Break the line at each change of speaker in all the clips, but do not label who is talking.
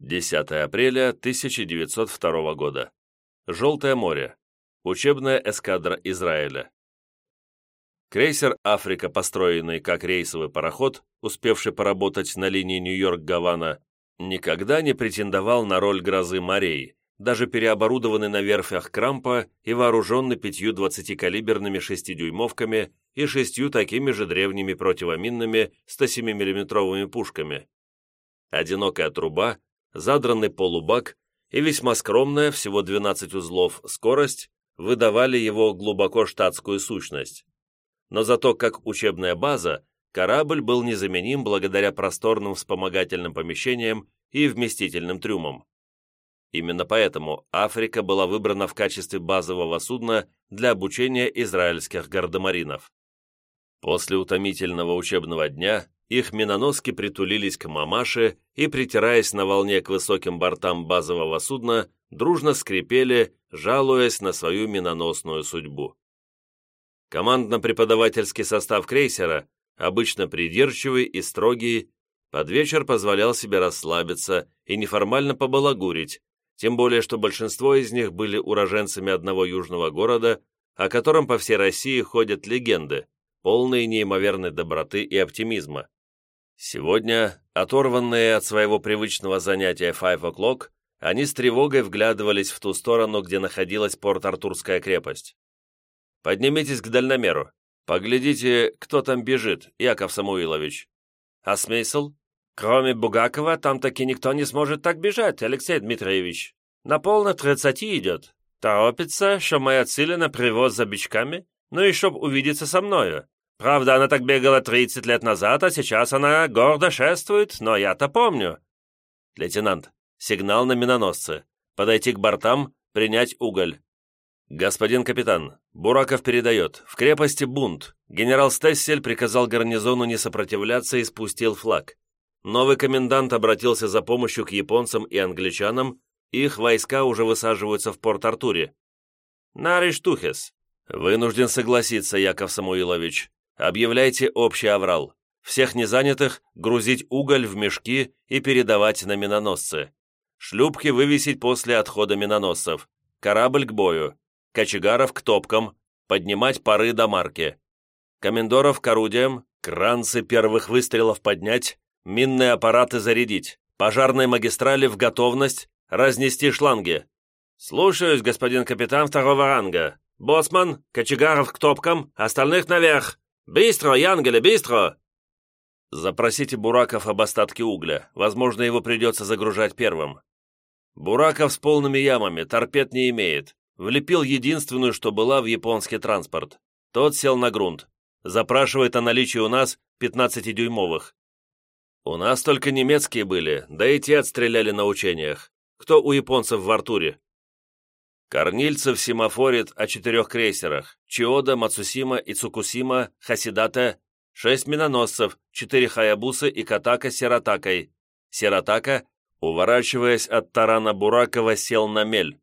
10 апреля 1902 года. Желтое море. Учебная эскадра Израиля. Крейсер «Африка», построенный как рейсовый пароход, успевший поработать на линии Нью-Йорк-Гавана, никогда не претендовал на роль грозы морей, даже переоборудованный на верфях Крампа и вооруженный пятью 20-калиберными 6-дюймовками и шестью такими же древними противоминными 107 миллиметровыми пушками. Одинокая труба задранный полубак и весьма скромная, всего 12 узлов, скорость выдавали его глубоко штатскую сущность. Но зато как учебная база, корабль был незаменим благодаря просторным вспомогательным помещениям и вместительным трюмам. Именно поэтому Африка была выбрана в качестве базового судна для обучения израильских гардемаринов. После утомительного учебного дня их миноноски притулились к мамаше и, притираясь на волне к высоким бортам базового судна, дружно скрипели, жалуясь на свою миноносную судьбу. Командно-преподавательский состав крейсера, обычно придирчивый и строгий, под вечер позволял себе расслабиться и неформально побалагурить, тем более что большинство из них были уроженцами одного южного города, о котором по всей России ходят легенды, полные неимоверной доброты и оптимизма. Сегодня, оторванные от своего привычного занятия Five O'Clock, они с тревогой вглядывались в ту сторону, где находилась Порт-Артурская крепость. «Поднимитесь к дальномеру. Поглядите, кто там бежит, Яков Самуилович». «А смысл? Кроме Бугакова, там таки никто не сможет так бежать, Алексей Дмитриевич. На полно тридцати идет. Торопится, что моя цель на привоз за бичками, ну и чтоб увидеться со мною. Правда, она так бегала 30 лет назад, а сейчас она гордо шествует, но я-то помню. Лейтенант, сигнал на миноносцы. Подойти к бортам, принять уголь. Господин капитан, Бураков передает. В крепости бунт. Генерал Стессель приказал гарнизону не сопротивляться и спустил флаг. Новый комендант обратился за помощью к японцам и англичанам, их войска уже высаживаются в Порт-Артуре. Нариштухес. Вынужден согласиться, Яков Самуилович. Объявляйте общий аврал. Всех незанятых грузить уголь в мешки и передавать на миноносцы. Шлюпки вывесить после отхода миноносцев. Корабль к бою. Кочегаров к топкам. Поднимать пары до марки. Комендоров к орудиям. Кранцы первых выстрелов поднять. Минные аппараты зарядить. Пожарные магистрали в готовность. Разнести шланги. Слушаюсь, господин капитан второго ранга. Боцман, Кочегаров к топкам, остальных наверх. «Быстро, Янгеле, быстро!» Запросите Бураков об остатке угля. Возможно, его придется загружать первым. Бураков с полными ямами, торпед не имеет. Влепил единственную, что была в японский транспорт. Тот сел на грунт. Запрашивает о наличии у нас 15-дюймовых. У нас только немецкие были, да и те отстреляли на учениях. Кто у японцев в Артуре? Корнильцев семафорит о четырех крейсерах Чиода, Мацусима, Ицукусима, Хасидата, шесть миноносцев, четыре Хаябусы и Катака с Сиратакой. Сиратака, уворачиваясь от тарана Буракова, сел на мель.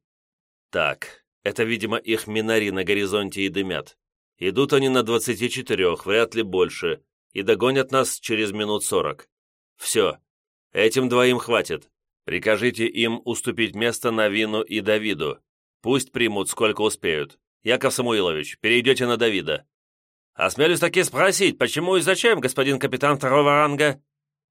Так, это, видимо, их минари на горизонте и дымят. Идут они на двадцати четырех, вряд ли больше, и догонят нас через минут сорок. Все, этим двоим хватит. Прикажите им уступить место Навину и Давиду. Пусть примут, сколько успеют. Яков Самуилович, перейдете на Давида. Осмелюсь таки спросить, почему и зачем, господин капитан второго ранга?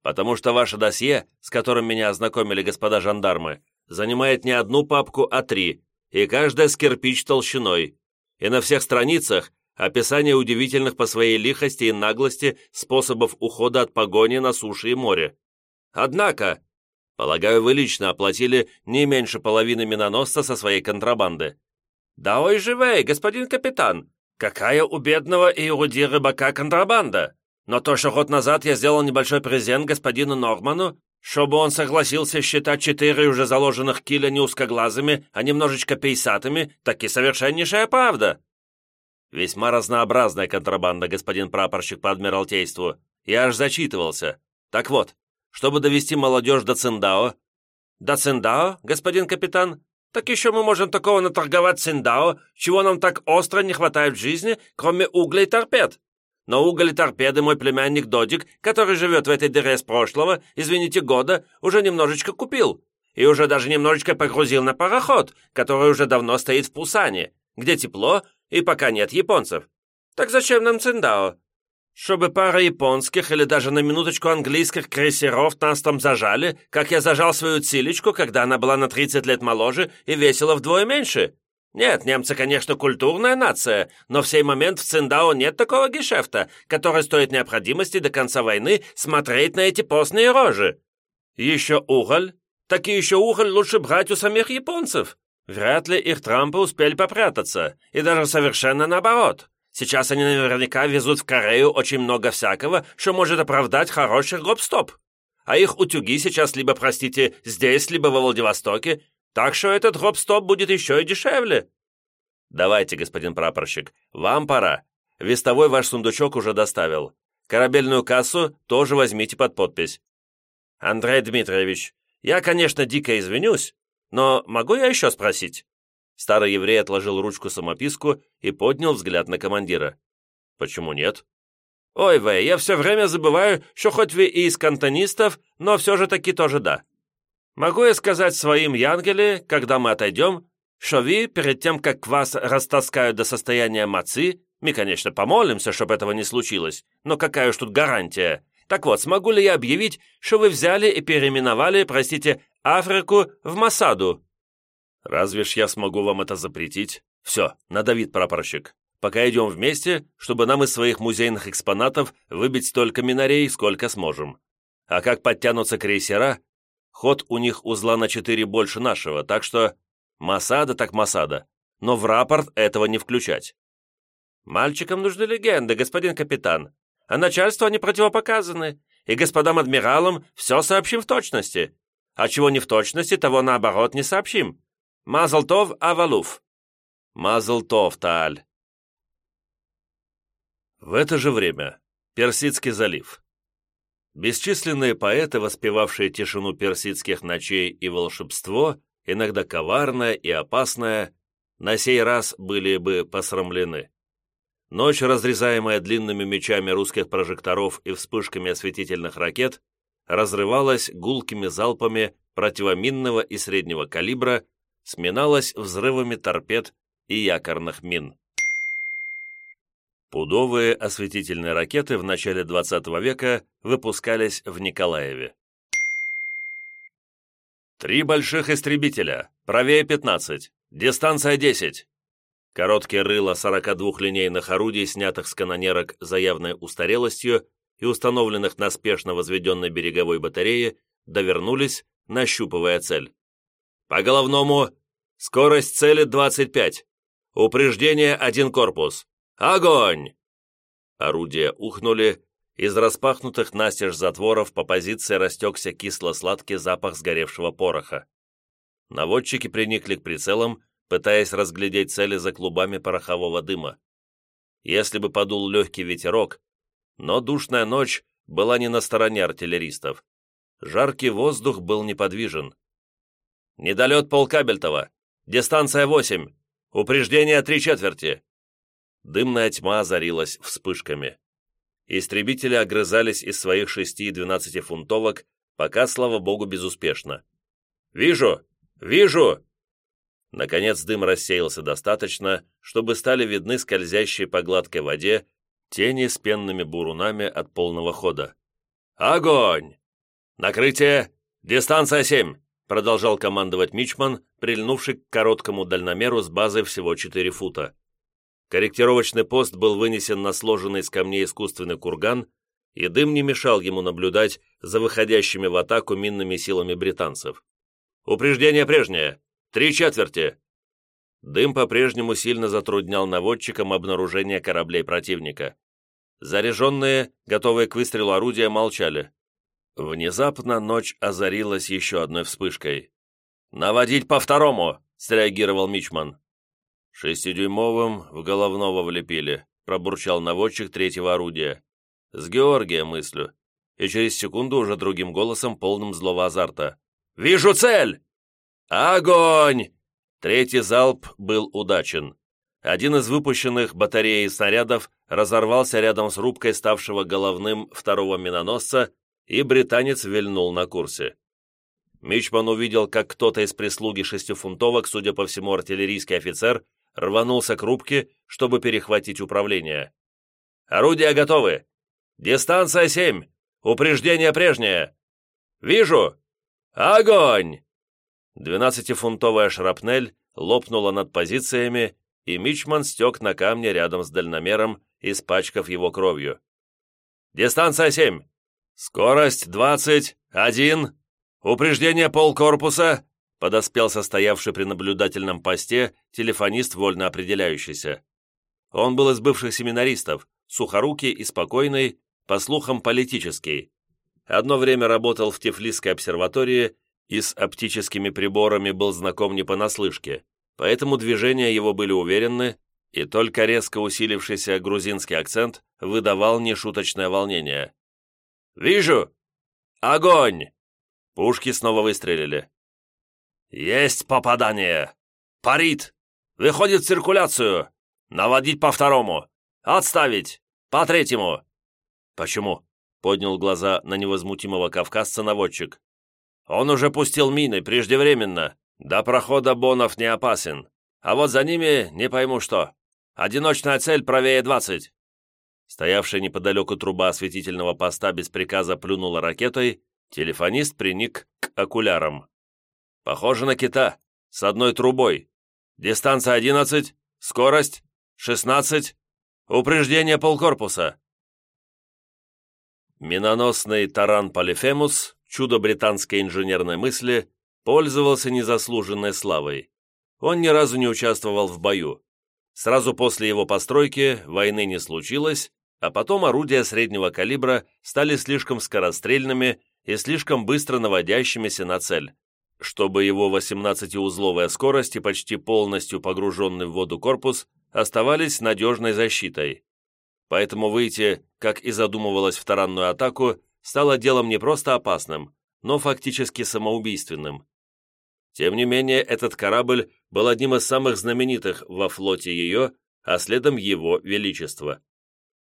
Потому что ваше досье, с которым меня ознакомили господа жандармы, занимает не одну папку, а три, и каждая с кирпич толщиной. И на всех страницах описание удивительных по своей лихости и наглости способов ухода от погони на суше и море. Однако, Полагаю, вы лично оплатили не меньше половины миноносца со своей контрабанды». «Да ой живей, господин капитан! Какая у бедного и уди рыбака контрабанда! Но то, что год назад я сделал небольшой презент господину Норману, чтобы он согласился считать четыре уже заложенных киля не узкоглазыми, а немножечко пейсатыми, так и совершеннейшая правда». «Весьма разнообразная контрабанда, господин прапорщик по Адмиралтейству. Я аж зачитывался. Так вот, чтобы довести молодежь до Циндао». «До Циндао, господин капитан? Так еще мы можем такого наторговать Циндао, чего нам так остро не хватает в жизни, кроме угля и торпед. Но уголь и торпеды мой племянник Додик, который живет в этой дыре с прошлого, извините, года, уже немножечко купил.
и уже даже немножечко погрузил на пароход, который уже давно стоит в Пусане, где тепло и пока нет японцев. Так зачем нам Циндао? Чтобы пара японских или даже на минуточку английских крейсеров нас там зажали, как я зажал свою Цилечку, когда она была на 30 лет моложе и весила вдвое меньше. Нет, немцы, конечно, культурная нация, но в сей момент в Циндао нет такого гешефта, который стоит необходимости до конца войны смотреть на эти постные рожи. Еще уголь? Так и еще уголь лучше брать у самих японцев. Вряд ли их Трампы успели попрятаться, и даже совершенно наоборот. Сейчас они наверняка везут в Корею очень много всякого, что может оправдать хороший гоп-стоп. А их утюги сейчас либо, простите, здесь, либо во Владивостоке, так что этот гоп-стоп будет еще и дешевле. Давайте, господин прапорщик, вам пора. Вестовой ваш сундучок уже доставил. Корабельную кассу тоже возьмите под подпись. Андрей Дмитриевич, я, конечно, дико извинюсь, но могу я еще спросить? Старый еврей отложил ручку-самописку и поднял взгляд на командира. «Почему нет?» «Ой, Вэй, я все время забываю, что хоть вы и из кантонистов, но все же таки тоже да. Могу я сказать своим янгеле, когда мы отойдем, что вы, перед тем, как вас растаскают до состояния мацы, мы, конечно, помолимся, чтобы этого не случилось, но какая уж тут гарантия. Так вот, смогу ли я объявить, что вы взяли и переименовали, простите, Африку в Масаду?» «Разве ж я смогу вам это запретить? Все, на Давид, прапорщик. Пока идем вместе, чтобы нам из своих музейных экспонатов выбить столько минарей, сколько сможем. А как подтянутся крейсера, ход у них узла на четыре больше нашего, так что Масада так Масада, но в рапорт этого не включать». «Мальчикам нужны легенды, господин капитан, а начальству они противопоказаны, и господам адмиралам все сообщим в точности. А чего не в точности, того наоборот не сообщим. Мазлтов Авалуф. Мазлтов Тааль.
В это же время. Персидский залив. Бесчисленные поэты, воспевавшие тишину персидских ночей и волшебство, иногда коварное и опасное, на сей раз были бы посрамлены. Ночь, разрезаемая длинными мечами русских прожекторов и вспышками осветительных ракет, разрывалась гулкими залпами противоминного и среднего калибра сменалась взрывами торпед и якорных мин. Пудовые осветительные ракеты в начале 20 века выпускались в Николаеве. Три больших истребителя, правее 15, дистанция 10. Короткие рыла 42 линейных орудий, снятых с канонерок за явной устарелостью и установленных на спешно возведенной береговой батарее, довернулись, нащупывая цель. По головному. Скорость цели 25. Упреждение один корпус. Огонь! Орудия ухнули. Из распахнутых настежь затворов по позиции растекся кисло-сладкий запах сгоревшего пороха. Наводчики приникли к прицелам, пытаясь разглядеть цели за клубами порохового дыма. Если бы подул легкий ветерок, но душная ночь была не на стороне артиллеристов. Жаркий воздух был неподвижен. Недолет полкабельтова. Дистанция 8. Упреждение три четверти. Дымная тьма озарилась вспышками. Истребители огрызались из своих шести двенадцатифунтовок, пока, слава богу, безуспешно. «Вижу! Вижу!» Наконец дым рассеялся достаточно, чтобы стали видны скользящие по гладкой воде тени с пенными бурунами от полного хода. «Огонь! Накрытие! Дистанция 7! Продолжал командовать Мичман, прильнувший к короткому дальномеру с базой всего 4 фута. Корректировочный пост был вынесен на сложенный из камней искусственный курган, и дым не мешал ему наблюдать за выходящими в атаку минными силами британцев. «Упреждение прежнее! Три четверти!» Дым по-прежнему сильно затруднял наводчикам обнаружение кораблей противника. Заряженные, готовые к выстрелу орудия, молчали. Внезапно ночь озарилась еще одной вспышкой. «Наводить по второму!» — среагировал Мичман. «Шестидюймовым в головного влепили», — пробурчал наводчик третьего орудия. «С Георгия мыслю». И через секунду уже другим голосом, полным злого азарта. «Вижу цель!» «Огонь!» Третий залп был удачен. Один из выпущенных батареи снарядов разорвался рядом с рубкой ставшего головным второго миноносца, и британец вильнул на курсе. Мичман увидел, как кто-то из прислуги шестифунтовок, судя по всему артиллерийский офицер, рванулся к рубке, чтобы перехватить управление. «Орудия готовы! Дистанция семь! Упреждение прежнее! Вижу! Огонь!» Двенадцатифунтовая шрапнель лопнула над позициями, и Мичман стек на камне рядом с дальномером, испачкав его кровью. «Дистанция семь! Скорость двадцать! Один! Упреждение полкорпуса!» подоспел состоявший при наблюдательном посте телефонист, вольно определяющийся. Он был из бывших семинаристов, сухорукий и спокойный, по слухам, политический. Одно время работал в Тифлисской обсерватории и с оптическими приборами был знаком не понаслышке, поэтому движения его были уверенны, и только резко усилившийся грузинский акцент выдавал нешуточное волнение. «Вижу! Огонь!» Пушки снова выстрелили. «Есть попадание! Парит! Выходит в циркуляцию! Наводить по второму! Отставить! По третьему!» «Почему?» — поднял глаза на невозмутимого кавказца наводчик. «Он уже пустил мины преждевременно. До прохода бонов не опасен. А вот за ними не пойму что. Одиночная цель правее двадцать». Стоявшая неподалеку труба осветительного поста без приказа плюнула ракетой, телефонист приник к окулярам. Похоже на кита. С одной трубой. Дистанция 11, скорость 16, упреждение полкорпуса. Миноносный таран Полифемус, чудо британской инженерной мысли, пользовался незаслуженной славой. Он ни разу не участвовал в бою. Сразу после его постройки войны не случилось, а потом орудия среднего калибра стали слишком скорострельными и слишком быстро наводящимися на цель чтобы его 18-узловая скорость и почти полностью погруженный в воду корпус оставались надежной защитой. Поэтому выйти, как и задумывалось в таранную атаку, стало делом не просто опасным, но фактически самоубийственным. Тем не менее, этот корабль был одним из самых знаменитых во флоте ее, а следом его величества.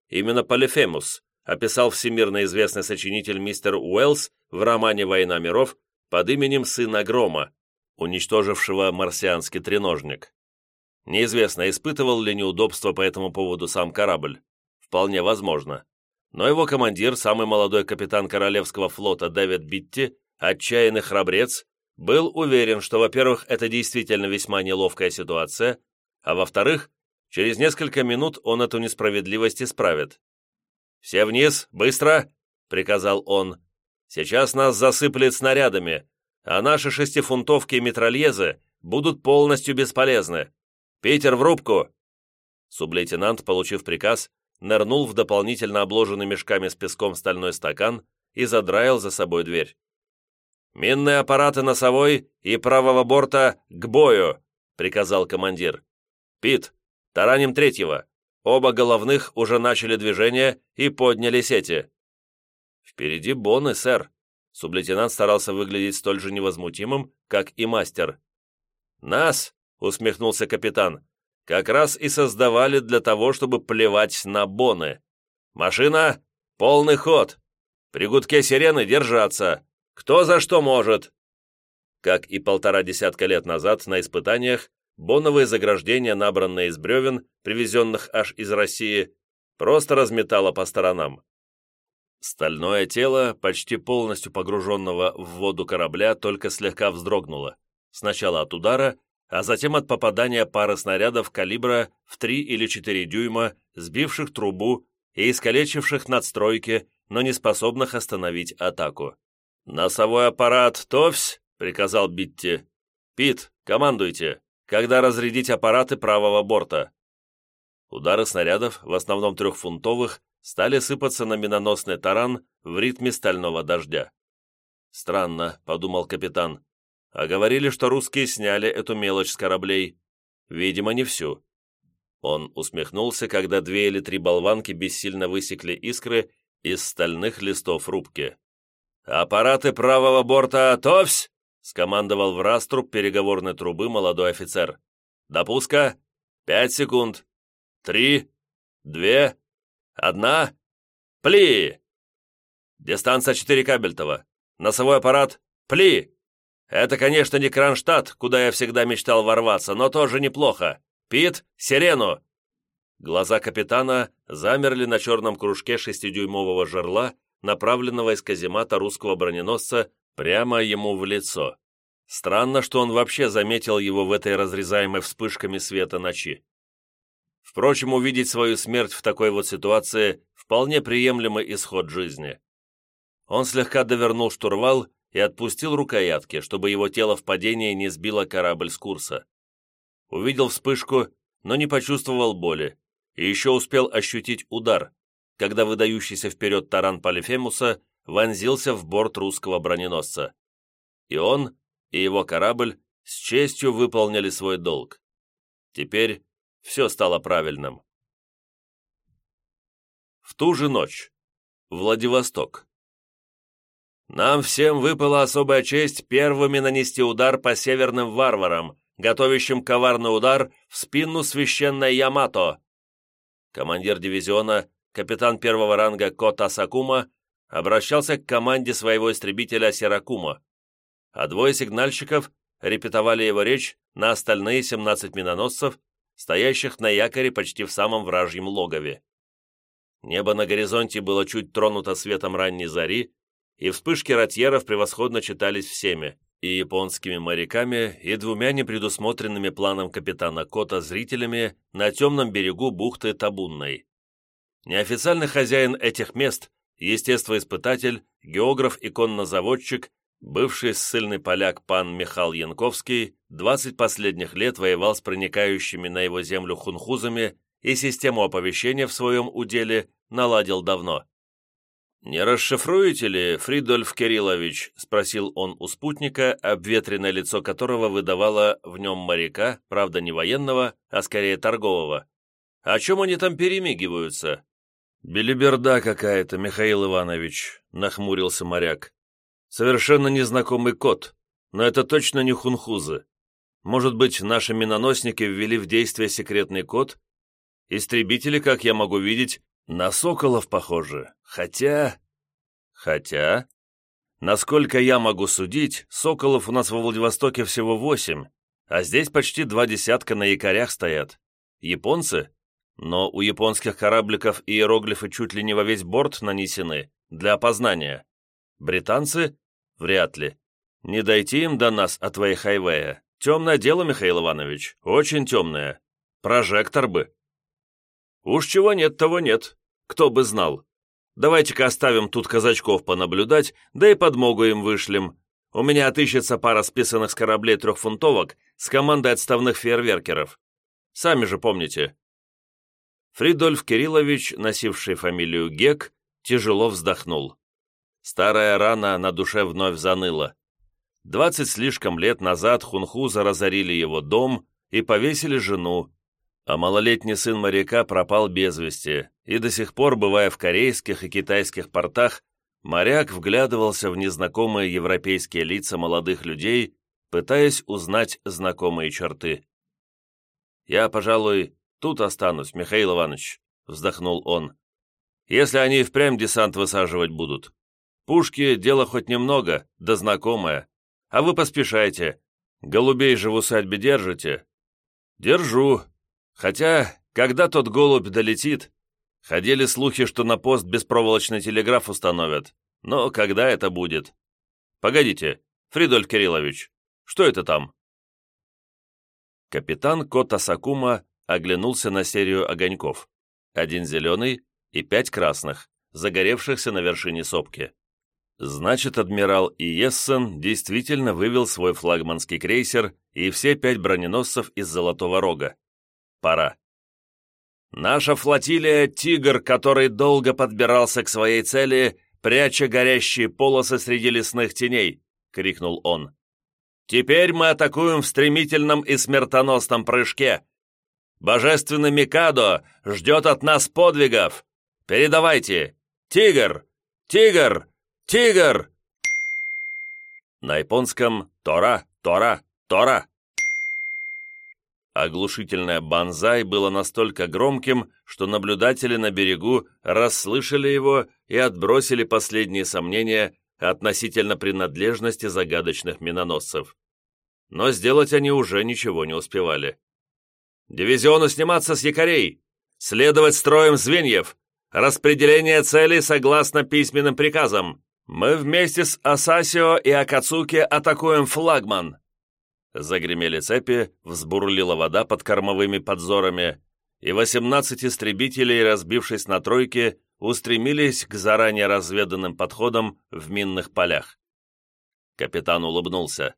Именно Полифемус описал всемирно известный сочинитель мистер Уэллс в романе «Война миров» под именем сына Грома, уничтожившего марсианский треножник. Неизвестно, испытывал ли неудобства по этому поводу сам корабль. Вполне возможно. Но его командир, самый молодой капитан Королевского флота Дэвид Битти, отчаянный храбрец, был уверен, что, во-первых, это действительно весьма неловкая ситуация, а во-вторых, через несколько минут он эту несправедливость исправит. «Все вниз, быстро!» — приказал он, Сейчас нас засыплет снарядами, а наши шестифунтовки и метрольезы будут полностью бесполезны. Питер, в рубку!» Сублейтенант, получив приказ, нырнул в дополнительно обложенный мешками с песком стальной стакан и задраил за собой дверь. «Минные аппараты носовой и правого борта к бою!» — приказал командир. «Пит, тараним третьего. Оба головных уже начали движение и подняли сети. «Впереди боны, сэр!» Сублейтенант старался выглядеть столь же невозмутимым, как и мастер. «Нас!» — усмехнулся капитан. «Как раз и создавали для того, чтобы плевать на боны. Машина! Полный ход! При гудке сирены держаться! Кто за что может!» Как и полтора десятка лет назад на испытаниях, боновые заграждения, набранные из бревен, привезенных аж из России, просто разметало по сторонам. Стальное тело, почти полностью погруженного в воду корабля, только слегка вздрогнуло. Сначала от удара, а затем от попадания пары снарядов калибра в 3 или 4 дюйма, сбивших трубу и искалечивших надстройки, но не способных остановить атаку. «Носовой аппарат, товсь!» — приказал Битти. «Пит, командуйте, когда разрядить аппараты правого борта». Удары снарядов, в основном трехфунтовых, стали сыпаться на миноносный таран в ритме стального дождя. «Странно», — подумал капитан. «А говорили, что русские сняли эту мелочь с кораблей. Видимо, не всю». Он усмехнулся, когда две или три болванки бессильно высекли искры из стальных листов рубки. «Аппараты правого борта «Товсь!» — скомандовал в раструб переговорной трубы молодой офицер. «Допуска! Пять секунд! Три! Две! Одна. Пли! Дистанция 4 кабельтова. Носовой аппарат. Пли!
Это, конечно, не Кронштадт, куда я всегда мечтал ворваться, но тоже неплохо. Пит, сирену!» Глаза капитана замерли на черном кружке шестидюймового жерла, направленного из каземата русского броненосца прямо ему в лицо. Странно, что он вообще заметил его в этой разрезаемой вспышками света ночи. Впрочем, увидеть свою смерть в такой вот ситуации вполне приемлемый исход жизни. Он слегка довернул штурвал и отпустил рукоятки, чтобы его тело в падении не сбило корабль с курса. Увидел вспышку, но не почувствовал боли, и еще успел ощутить удар, когда выдающийся вперед таран Полифемуса вонзился в борт русского броненосца. И он, и его корабль с честью выполнили свой долг. Теперь все стало правильным. В ту же ночь. Владивосток. Нам всем выпала особая честь первыми нанести удар по северным варварам, готовящим коварный удар в спину священной Ямато. Командир дивизиона, капитан первого ранга Кота Сакума, обращался к команде своего истребителя Серакума, а двое сигнальщиков репетовали его речь на остальные 17 миноносцев, стоящих на якоре почти в самом вражьем логове. Небо на горизонте было чуть тронуто светом ранней зари, и вспышки ротьеров превосходно читались всеми, и японскими моряками, и двумя непредусмотренными планом капитана Кота зрителями на темном берегу бухты Табунной. Неофициальный хозяин этих мест, естествоиспытатель, географ и коннозаводчик, бывший ссыльный поляк пан Михаил Янковский, 20 последних лет воевал с проникающими на его землю хунхузами и систему оповещения в своем уделе наладил давно. «Не расшифруете ли, Фридольф Кириллович?» — спросил он у спутника, обветренное лицо которого выдавало в нем моряка, правда не военного, а скорее торгового. «О чем они там перемигиваются?» «Белиберда какая-то, Михаил Иванович», — нахмурился моряк. «Совершенно незнакомый код, но это точно не хунхузы. Может быть, наши миноносники ввели в действие секретный код? Истребители, как я могу видеть, на соколов похожи, хотя... Хотя... Насколько я могу судить, соколов у нас во Владивостоке всего восемь, а здесь почти два десятка на якорях стоят. Японцы? Но у японских корабликов иероглифы чуть ли не во весь борт нанесены, для опознания. Британцы? Вряд ли. Не дойти им до нас от Вейхайвея. Темное дело, Михаил Иванович, очень темное. Прожектор бы. Уж чего нет, того нет. Кто бы знал. Давайте-ка оставим тут казачков понаблюдать, да и подмогу им вышлем. У меня отыщется пара списанных с кораблей трехфунтовок с командой отставных фейерверкеров. Сами же помните. Фридольф Кириллович, носивший фамилию Гек, тяжело вздохнул. Старая рана на душе вновь заныла. Двадцать слишком лет назад хунхуза разорили его дом и повесили жену, а малолетний сын моряка пропал без вести, и до сих пор, бывая в корейских и китайских портах, моряк вглядывался в незнакомые европейские лица молодых людей, пытаясь узнать знакомые черты. «Я, пожалуй, тут останусь, Михаил Иванович», — вздохнул он. «Если они впрямь десант высаживать будут. Пушки — дело хоть немного, да знакомое. А вы поспешайте. Голубей же в усадьбе держите?» «Держу», Хотя, когда тот голубь долетит, ходили слухи, что на пост беспроволочный телеграф установят. Но когда это будет? Погодите, Фридольф Кириллович, что это там? Капитан Кота Сакума оглянулся на серию огоньков. Один зеленый и пять красных, загоревшихся на вершине сопки. Значит, адмирал Иессен действительно вывел свой флагманский крейсер и все пять броненосцев из Золотого Рога пора. Наша флотилия «Тигр», который долго подбирался к своей цели, пряча горящие полосы среди лесных теней, — крикнул он. «Теперь мы атакуем в стремительном и смертоносном прыжке. Божественный Микадо ждет от нас подвигов. Передавайте! Тигр! Тигр! Тигр!» На японском «Тора! Тора! Тора!» Оглушительное «банзай» было настолько громким, что наблюдатели на берегу расслышали его и отбросили последние сомнения
относительно принадлежности загадочных миноносцев. Но сделать они уже ничего не успевали. «Дивизиону сниматься с якорей! Следовать строем звеньев! Распределение целей согласно письменным приказам! Мы вместе с Асасио и Акацуки атакуем флагман!» Загремели цепи, взбурлила вода под кормовыми подзорами, и 18 истребителей, разбившись на тройки, устремились к заранее разведанным подходам в минных полях. Капитан улыбнулся.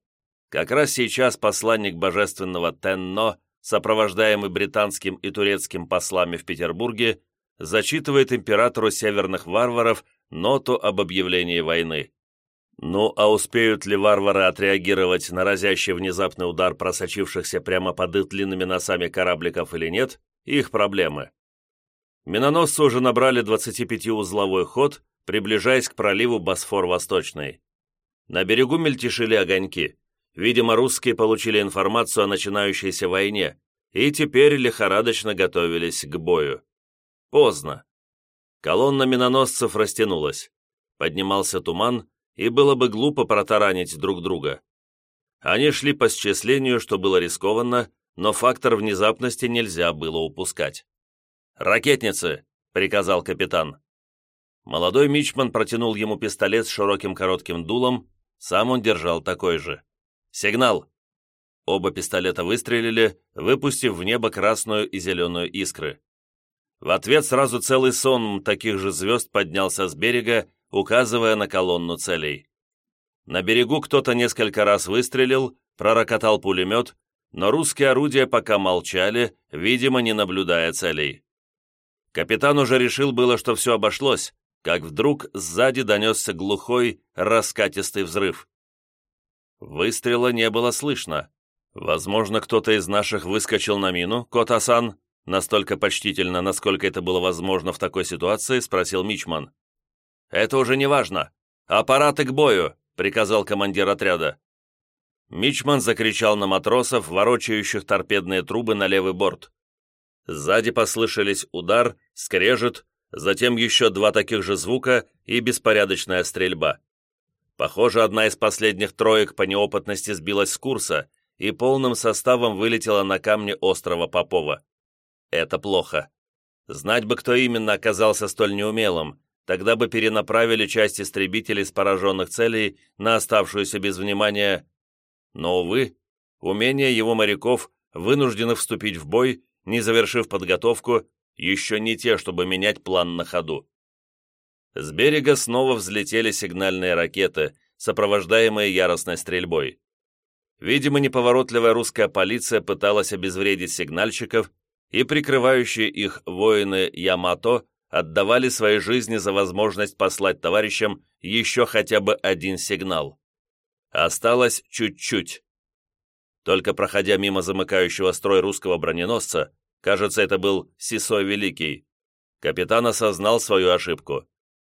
Как раз сейчас посланник божественного Тенно, сопровождаемый британским и турецким послами в Петербурге, зачитывает императору северных варваров ноту об объявлении войны. Ну, а успеют ли варвары отреагировать на разящий внезапный удар просочившихся прямо под их длинными носами корабликов или нет, их проблемы. Миноносцы уже набрали 25-узловой ход, приближаясь к проливу Босфор-Восточный. На берегу мельтешили огоньки. Видимо, русские получили информацию о начинающейся войне и теперь лихорадочно готовились к бою. Поздно. Колонна миноносцев растянулась. Поднимался туман, и было бы глупо протаранить друг друга. Они шли по счислению, что было рискованно, но фактор внезапности нельзя было упускать. «Ракетницы!» — приказал капитан. Молодой мичман протянул ему пистолет с широким коротким дулом, сам он держал такой же. «Сигнал!» Оба пистолета выстрелили, выпустив в небо красную и зеленую искры. В ответ сразу целый сон таких же звезд поднялся с берега, указывая на колонну целей. На берегу кто-то несколько раз выстрелил, пророкотал пулемет, но русские орудия пока молчали, видимо, не наблюдая целей. Капитан уже решил было, что все обошлось, как вдруг сзади донесся глухой, раскатистый взрыв. Выстрела не было слышно. Возможно, кто-то из наших выскочил на мину, Котасан, настолько почтительно, насколько это было возможно в такой ситуации, спросил Мичман. «Это уже не важно. Аппараты к бою!» — приказал командир отряда. Мичман закричал на матросов, ворочающих торпедные трубы на левый борт. Сзади послышались удар, скрежет, затем еще два таких же звука и беспорядочная стрельба. Похоже, одна из последних троек по неопытности сбилась с курса и полным составом вылетела на камни острова Попова. Это плохо. Знать бы, кто именно оказался столь неумелым, тогда бы перенаправили часть истребителей с пораженных целей на оставшуюся без внимания но, увы, умения его моряков, вынуждены вступить в бой, не завершив подготовку, еще не те, чтобы менять план на ходу. С берега снова взлетели сигнальные ракеты, сопровождаемые яростной стрельбой. Видимо, неповоротливая русская полиция пыталась обезвредить сигнальщиков, и прикрывающие их воины Ямато отдавали свои жизни за возможность послать товарищам еще хотя бы один сигнал. Осталось чуть-чуть. Только проходя мимо замыкающего строй русского броненосца, кажется, это был Сисой Великий, капитан осознал свою ошибку.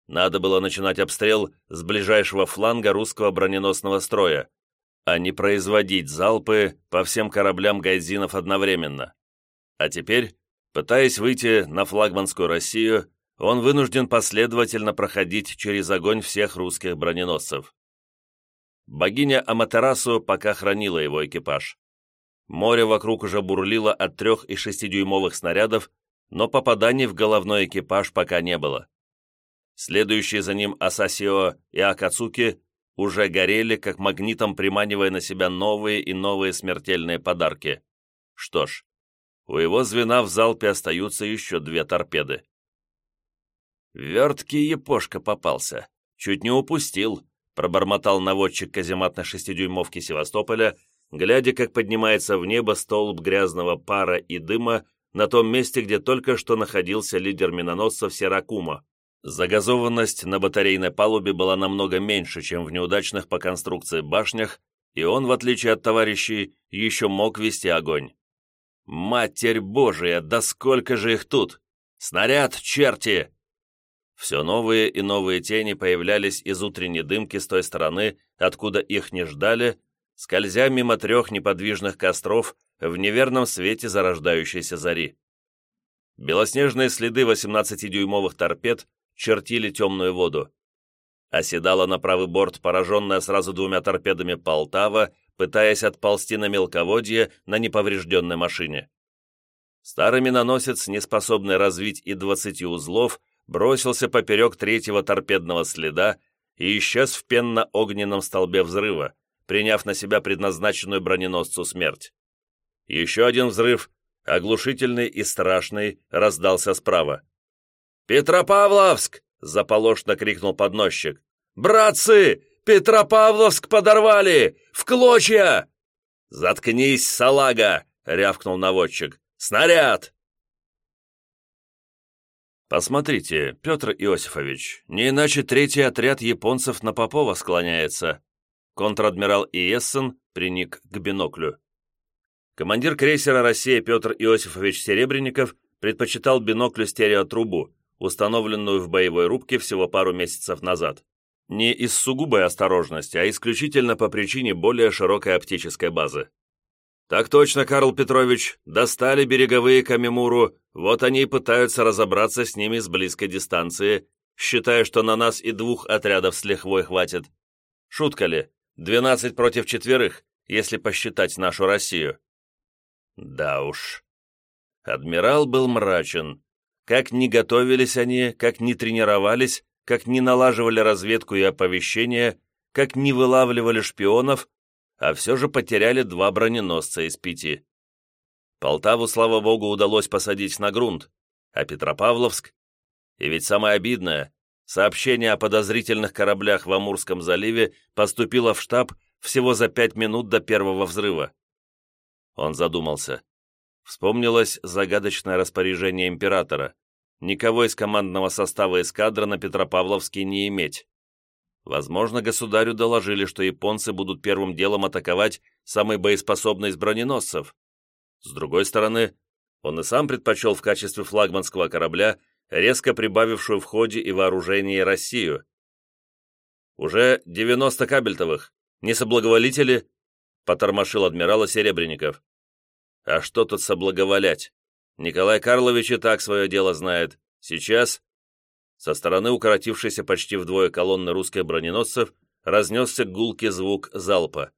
Надо было начинать обстрел с ближайшего фланга русского броненосного строя, а не производить залпы по всем кораблям гайдзинов одновременно. А теперь, пытаясь выйти на флагманскую Россию, он вынужден последовательно проходить через огонь всех русских броненосцев. Богиня Аматерасу пока хранила его экипаж. Море вокруг уже бурлило от трех и шестидюймовых снарядов, но попаданий в головной экипаж пока не было. Следующие за ним Асасио и Акацуки уже горели, как магнитом приманивая на себя новые и новые смертельные подарки. Что ж, у его звена в залпе остаются еще две торпеды. Верткий епошка попался. Чуть не упустил, пробормотал наводчик казематной шестидюймовки Севастополя, глядя, как поднимается в небо столб грязного пара и дыма на том месте, где только что находился лидер миноносцев Серакума. Загазованность на батарейной палубе была намного меньше, чем в неудачных по конструкции башнях, и он, в отличие от товарищей, еще мог вести огонь. «Матерь Божия, да сколько же их тут! Снаряд, черти!» Все новые и новые тени появлялись из утренней дымки с той стороны, откуда их не ждали, скользя мимо трех неподвижных костров в неверном свете зарождающейся зари. Белоснежные следы 18-дюймовых торпед чертили темную воду. Оседала на правый борт, пораженная сразу двумя торпедами Полтава, пытаясь отползти на мелководье на неповрежденной машине. Старый миноносец, не способный развить и двадцати узлов, бросился поперек третьего торпедного следа и исчез в пенно-огненном столбе взрыва, приняв на себя предназначенную броненосцу смерть. Еще один взрыв, оглушительный и страшный, раздался справа. «Петропавловск!» — заполошно крикнул подносчик. «Братцы! Петропавловск подорвали! В клочья!» «Заткнись, салага!» — рявкнул наводчик. «Снаряд!» «Посмотрите, Петр Иосифович, не иначе третий отряд японцев на Попова склоняется». Контр-адмирал Иессен приник к биноклю. Командир крейсера «Россия» Петр Иосифович Серебренников предпочитал биноклю стереотрубу, установленную в боевой рубке всего пару месяцев назад. Не из сугубой осторожности, а исключительно по причине более широкой оптической базы. «Так точно, Карл Петрович, достали береговые Камимуру, вот они и пытаются разобраться с ними с близкой дистанции, считая, что на нас и двух отрядов с лихвой хватит. Шутка ли? Двенадцать против четверых, если посчитать нашу Россию». Да уж. Адмирал был мрачен. Как ни готовились они, как ни тренировались, как ни налаживали разведку и оповещение, как ни вылавливали шпионов, а все же потеряли два броненосца из пяти. Полтаву, слава богу, удалось посадить на грунт, а Петропавловск... И ведь самое обидное, сообщение о подозрительных кораблях в Амурском заливе поступило в штаб всего за пять минут до первого взрыва. Он задумался. Вспомнилось загадочное распоряжение императора. Никого из командного состава эскадра на Петропавловске не иметь. Возможно, государю доложили, что японцы будут первым делом атаковать самый боеспособный из броненосцев. С другой стороны, он и сам предпочел в качестве флагманского корабля резко прибавившую в ходе и вооружении Россию. «Уже 90 кабельтовых. Не соблаговолите ли?» — потормошил адмирала Серебренников. «А что тут соблаговолять? Николай Карлович и так свое дело знает. Сейчас со стороны укоротившейся почти вдвое колонны русских броненосцев разнесся гулкий звук залпа.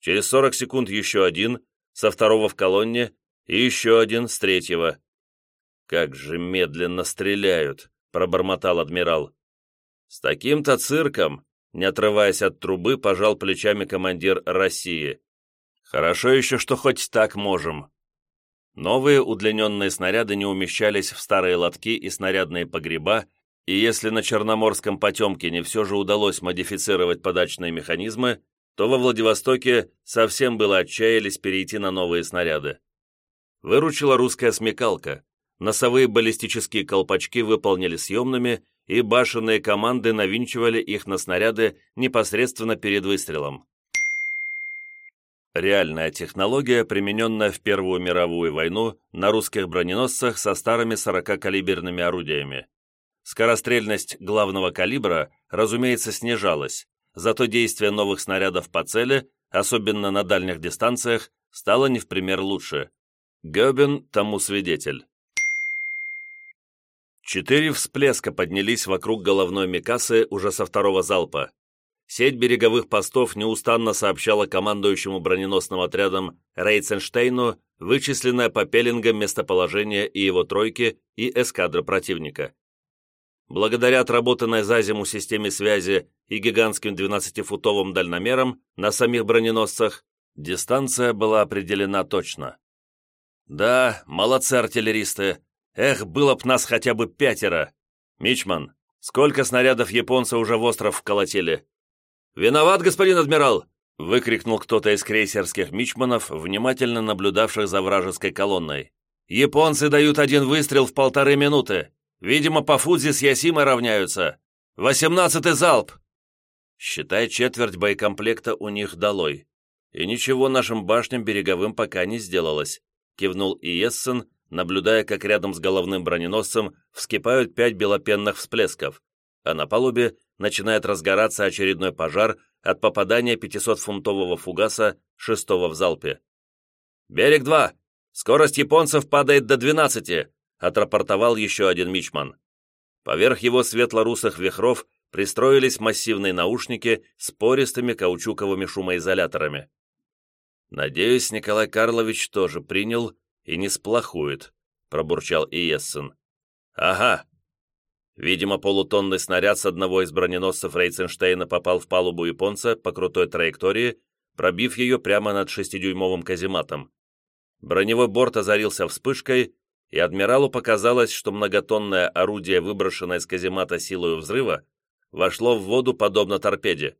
Через 40 секунд еще один, со второго в колонне, и еще один с третьего. «Как же медленно стреляют!» — пробормотал адмирал. «С таким-то цирком!» — не отрываясь от трубы, пожал плечами командир России. «Хорошо еще, что хоть так можем. Новые удлиненные снаряды не умещались в старые лотки и снарядные погреба, и если на Черноморском Потемкине все же удалось модифицировать подачные механизмы, то во Владивостоке совсем было отчаялись перейти на новые снаряды. Выручила русская смекалка. Носовые баллистические колпачки выполнили съемными, и башенные команды навинчивали их на снаряды непосредственно перед выстрелом. Реальная технология, примененная в Первую мировую войну на русских броненосцах со старыми 40-калиберными орудиями. Скорострельность главного калибра, разумеется, снижалась, зато действие новых снарядов по цели, особенно на дальних дистанциях, стало не в пример лучше. Гёбен тому свидетель. Четыре всплеска поднялись вокруг головной Микасы уже со второго залпа. Сеть береговых постов неустанно сообщала командующему броненосным отрядом Рейценштейну вычисленное по пеленгам местоположение и его тройки, и эскадры противника. Благодаря отработанной за зиму системе связи и гигантским 12-футовым дальномерам на самих броненосцах, дистанция была определена точно. «Да, молодцы артиллеристы! Эх, было б нас хотя бы пятеро! Мичман, сколько снарядов японцы уже в остров вколотили?» «Виноват, господин адмирал!» — выкрикнул кто-то из крейсерских мичманов, внимательно наблюдавших за вражеской колонной. «Японцы дают один выстрел в полторы минуты. Видимо, по Фудзи с Ясимой равняются. Восемнадцатый залп!» Считай, четверть боекомплекта у них долой. И ничего нашим башням береговым пока не сделалось, кивнул Иессен, наблюдая, как рядом с головным броненосцем вскипают пять белопенных всплесков, а на палубе начинает разгораться очередной пожар от попадания 500-фунтового фугаса шестого в залпе. «Берег-2! Скорость японцев падает до 12!» отрапортовал еще один мичман. Поверх его светло-русых вихров пристроились массивные наушники с пористыми каучуковыми шумоизоляторами. «Надеюсь, Николай Карлович тоже принял и не сплохует», — пробурчал Иессен. «Ага». Видимо, полутонный снаряд с одного из броненосцев Рейценштейна попал в палубу японца по крутой траектории, пробив ее прямо над шестидюймовым казематом. Броневой борт озарился вспышкой, и адмиралу показалось, что многотонное орудие, выброшенное из каземата силой взрыва, вошло в воду подобно торпеде.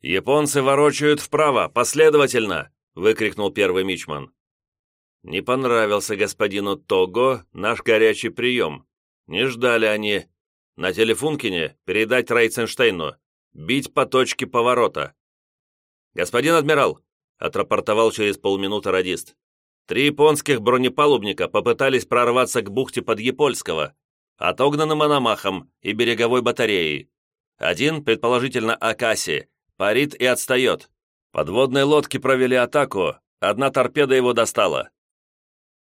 «Японцы ворочают вправо, последовательно!» — выкрикнул первый мичман. Не понравился господину Того наш горячий прием. Не ждали они. На телефункине передать Рейценштейну. Бить по точке поворота. «Господин адмирал!» — отрапортовал через полминуты радист. «Три японских бронепалубника попытались прорваться к бухте под Подъепольского, отогнаны Мономахом и береговой батареей. Один, предположительно Акаси, парит и отстает. Подводные лодки провели атаку, одна торпеда его достала.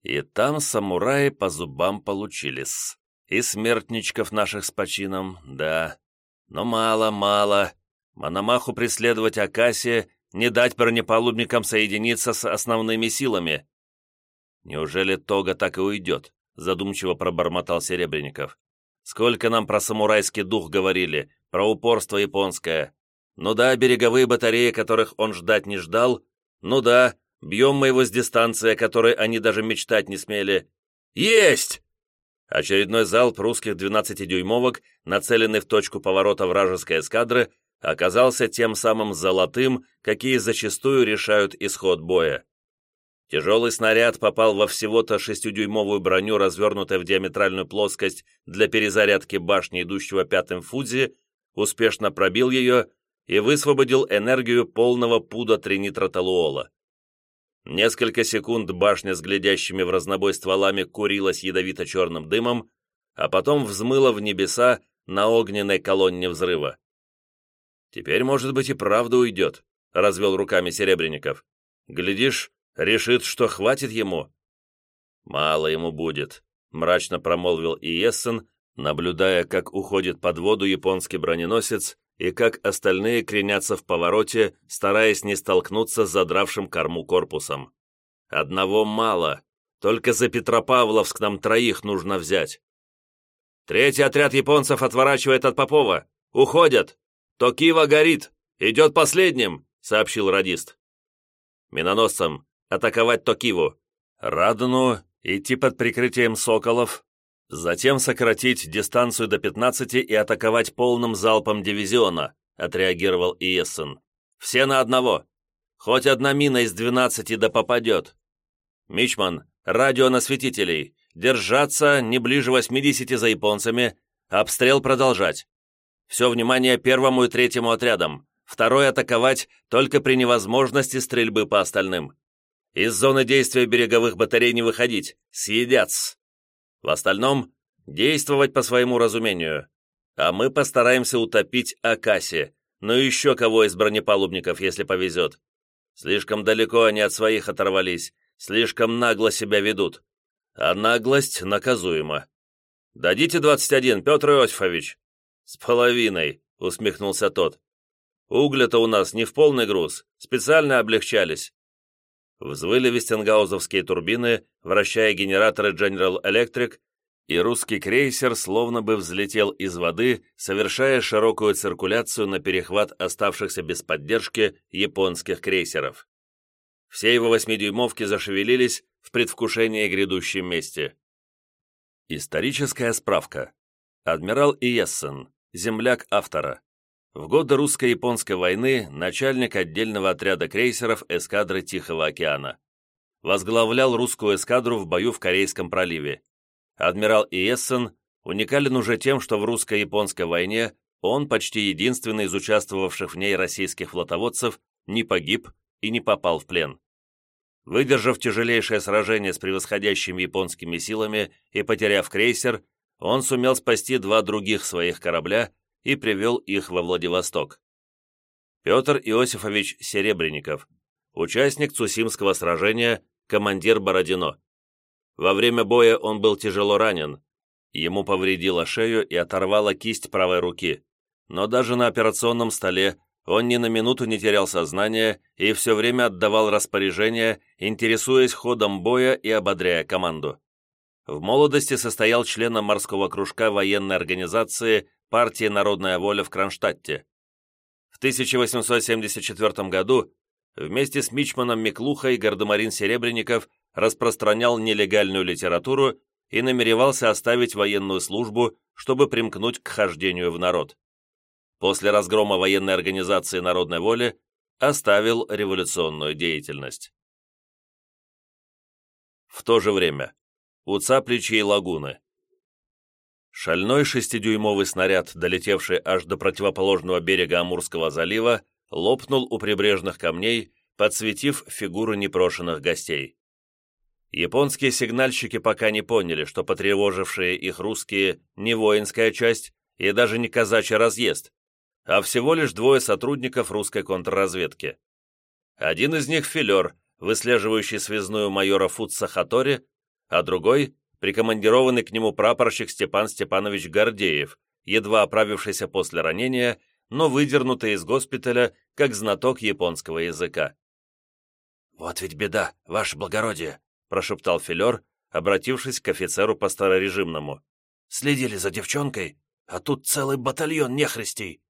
И там самураи по зубам получились. И смертничков наших с почином, да. Но мало-мало. Мономаху преследовать Акаси, не дать бронепалубникам соединиться с основными силами. Неужели Тога так и уйдет? Задумчиво пробормотал Серебренников. Сколько нам про самурайский дух говорили, про упорство японское. Ну да, береговые батареи, которых он ждать не ждал. Ну да, Бьем мы его с дистанции, о которой они даже мечтать не смели. Есть! Очередной залп русских 12-дюймовок, нацеленный в точку поворота вражеской эскадры, оказался тем самым золотым, какие зачастую решают исход боя. Тяжелый снаряд попал во всего-то шестидюймовую броню, развернутую в диаметральную плоскость для перезарядки башни, идущего пятым Фудзи, успешно пробил ее и высвободил энергию полного пуда тринитротолуола. Несколько секунд башня с глядящими в разнобой стволами курилась ядовито-черным дымом, а потом взмыла в небеса на огненной колонне взрыва. «Теперь, может быть, и правда уйдет», — развел руками Серебренников. «Глядишь, решит, что хватит ему». «Мало ему будет», — мрачно промолвил Иессен, наблюдая, как уходит под воду японский броненосец и как остальные кренятся в повороте, стараясь не столкнуться с задравшим корму корпусом. Одного мало, только за Петропавловск нам троих нужно взять. Третий отряд японцев отворачивает от Попова. Уходят. Токива горит. Идет последним, сообщил радист. Миноносцам атаковать Токиву. Радуну идти под прикрытием соколов, Затем сократить дистанцию до 15 и атаковать полным залпом дивизиона, отреагировал Иессен. Все на одного. Хоть одна мина из 12 да попадет. Мичман, радио на светителей. Держаться не ближе 80 за японцами. Обстрел продолжать. Все внимание первому и третьему отрядам. Второй атаковать только при невозможности стрельбы по остальным. Из зоны действия береговых батарей не выходить. Съедятся. В остальном действовать по своему разумению. А мы постараемся утопить Акаси, ну и еще кого из бронепалубников, если повезет. Слишком далеко они от своих оторвались, слишком нагло себя ведут. А наглость наказуема. «Дадите двадцать один, Петр Иосифович?» «С половиной», — усмехнулся тот. «Угля-то у нас не в полный груз, специально облегчались. Взвыли вестенгаузовские турбины, вращая генераторы General Electric, и русский крейсер словно бы взлетел из воды, совершая широкую циркуляцию на перехват оставшихся без поддержки японских крейсеров. Все его восьмидюймовки зашевелились в предвкушении грядущей мести. Историческая справка. Адмирал Иессен, земляк автора. В годы русско-японской войны начальник отдельного отряда крейсеров эскадры Тихого океана. Возглавлял русскую эскадру в бою в Корейском проливе. Адмирал Иессен уникален уже тем, что в русско-японской войне он, почти единственный из участвовавших в ней российских флотоводцев, не погиб и не попал в плен. Выдержав тяжелейшее сражение с превосходящими японскими силами и потеряв крейсер, он сумел спасти два других своих корабля и привел их во Владивосток. Петр Иосифович Серебренников, участник Цусимского сражения, командир Бородино. Во время боя он был тяжело ранен, ему повредило шею и оторвало кисть правой руки, Но даже на операционном столе он ни на минуту не терял сознание и все время отдавал распоряжения, интересуясь ходом боя и ободряя команду. В молодости состоял членом морского кружка военной организации партии «Народная воля» в Кронштадте. В 1874 году вместе с Мичманом Миклухой Гардемарин Серебренников распространял нелегальную литературу и намеревался оставить военную службу, чтобы примкнуть к хождению в народ после разгрома военной организации народной воли оставил революционную деятельность. В то же время у Цапличьей лагуны шальной шестидюймовый снаряд, долетевший аж до противоположного берега Амурского залива, лопнул у прибрежных камней, подсветив фигуры непрошенных гостей. Японские сигнальщики пока не поняли, что потревожившие их русские не воинская часть и даже не казачий разъезд, а всего лишь двое сотрудников русской контрразведки. Один из них — филер, выслеживающий связную майора Футса Хатори, а другой — прикомандированный к нему прапорщик Степан Степанович Гордеев, едва оправившийся после ранения, но выдернутый из госпиталя как знаток японского языка. «Вот ведь беда, ваше благородие!» — прошептал филер, обратившись к офицеру по старорежимному. «Следили за девчонкой, а тут целый батальон нехристей!»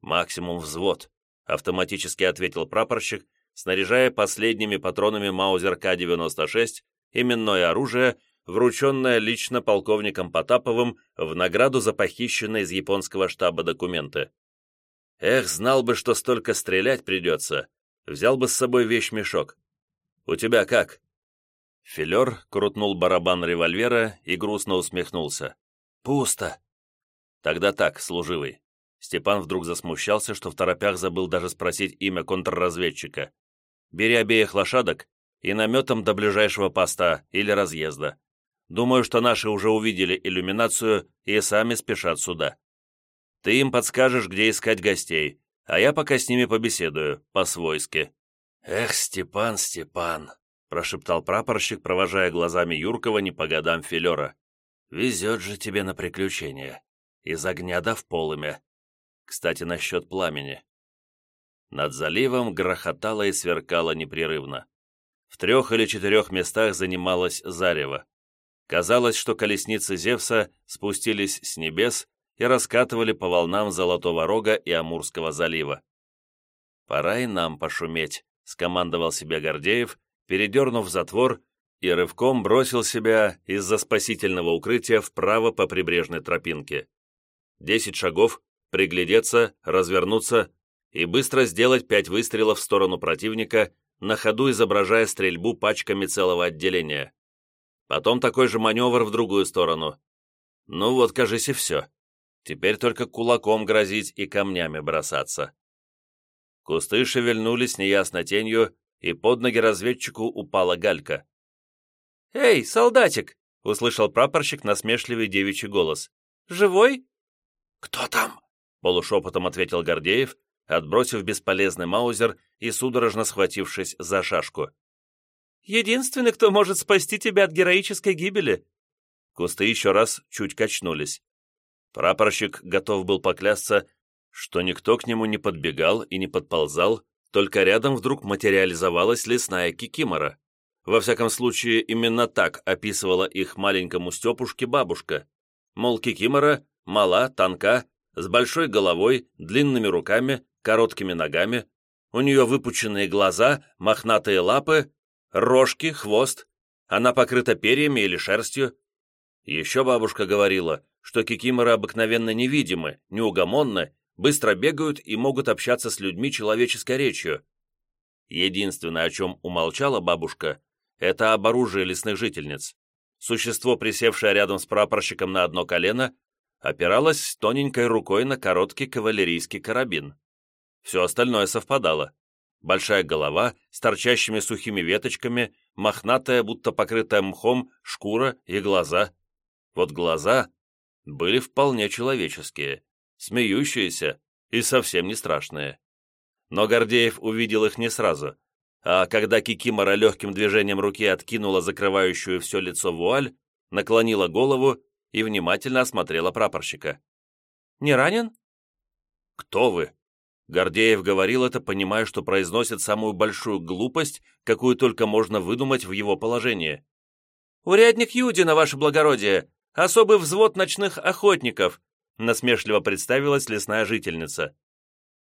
«Максимум взвод», — автоматически ответил прапорщик, снаряжая последними патронами Маузер К-96 именное оружие, врученное лично полковником Потаповым в награду за похищенные из японского штаба документы. Эх, знал бы, что столько стрелять придется, взял бы с собой вещмешок. У тебя как? Филер крутнул барабан револьвера и грустно усмехнулся. Пусто. Тогда так, служивый. Степан вдруг засмущался, что в торопях забыл даже спросить имя контрразведчика. «Бери обеих лошадок и наметом до ближайшего поста или разъезда. Думаю, что наши уже увидели иллюминацию и сами спешат сюда. Ты им подскажешь, где искать гостей, а я пока с ними побеседую, по-свойски». «Эх, Степан, Степан!» — прошептал прапорщик, провожая глазами Юркова не по годам филера. «Везет же тебе на приключения. Из огня да в полымя. Кстати, насчет пламени. Над заливом грохотало и сверкало непрерывно. В трех или четырех местах занималось зарево. Казалось, что колесницы Зевса спустились с небес и раскатывали по волнам Золотого Рога и Амурского залива. «Пора и нам пошуметь», — скомандовал себе Гордеев, передернув затвор и рывком бросил себя из-за спасительного укрытия вправо по прибрежной тропинке. Десять шагов, приглядеться, развернуться и быстро сделать пять выстрелов в сторону противника, на ходу изображая стрельбу пачками целого отделения. Потом такой же маневр в другую сторону. Ну вот, кажись, и все. Теперь только кулаком грозить и камнями бросаться. Кусты шевельнулись неясно тенью, и под ноги разведчику упала галька. «Эй, солдатик!» — услышал прапорщик насмешливый девичий голос. «Живой?»
«Кто там?»
полушепотом ответил Гордеев, отбросив бесполезный маузер и судорожно схватившись за шашку.
«Единственный, кто может спасти тебя от героической гибели!»
Кусты еще раз чуть качнулись. Прапорщик готов был поклясться, что никто к нему не подбегал и не подползал, только рядом вдруг материализовалась лесная кикимора. Во всяком случае, именно так описывала их маленькому Степушке бабушка. Мол, кикимора мала, тонка, с большой головой, длинными руками, короткими ногами, у нее выпученные глаза, мохнатые лапы, рожки, хвост, она покрыта перьями или шерстью. Еще бабушка говорила, что кикиморы обыкновенно невидимы, неугомонны, быстро бегают и могут общаться с людьми человеческой речью. Единственное, о чем умолчала бабушка, это об оружии лесных жительниц. Существо, присевшее рядом с прапорщиком на одно колено, опиралась тоненькой рукой на короткий кавалерийский карабин. Все остальное совпадало. Большая голова с торчащими сухими веточками, мохнатая, будто покрытая мхом, шкура и глаза. Вот глаза были вполне человеческие, смеющиеся и совсем не страшные. Но Гордеев увидел их не сразу, а когда Кикимора легким движением руки откинула закрывающую все лицо вуаль, наклонила голову и внимательно осмотрела прапорщика.
«Не ранен?»
Кто вы?» Гордеев говорил это, понимая, что произносит самую большую глупость, какую только можно выдумать в его положении.
«Урядник Юдина, ваше благородие! Особый взвод ночных охотников!» насмешливо представилась лесная жительница.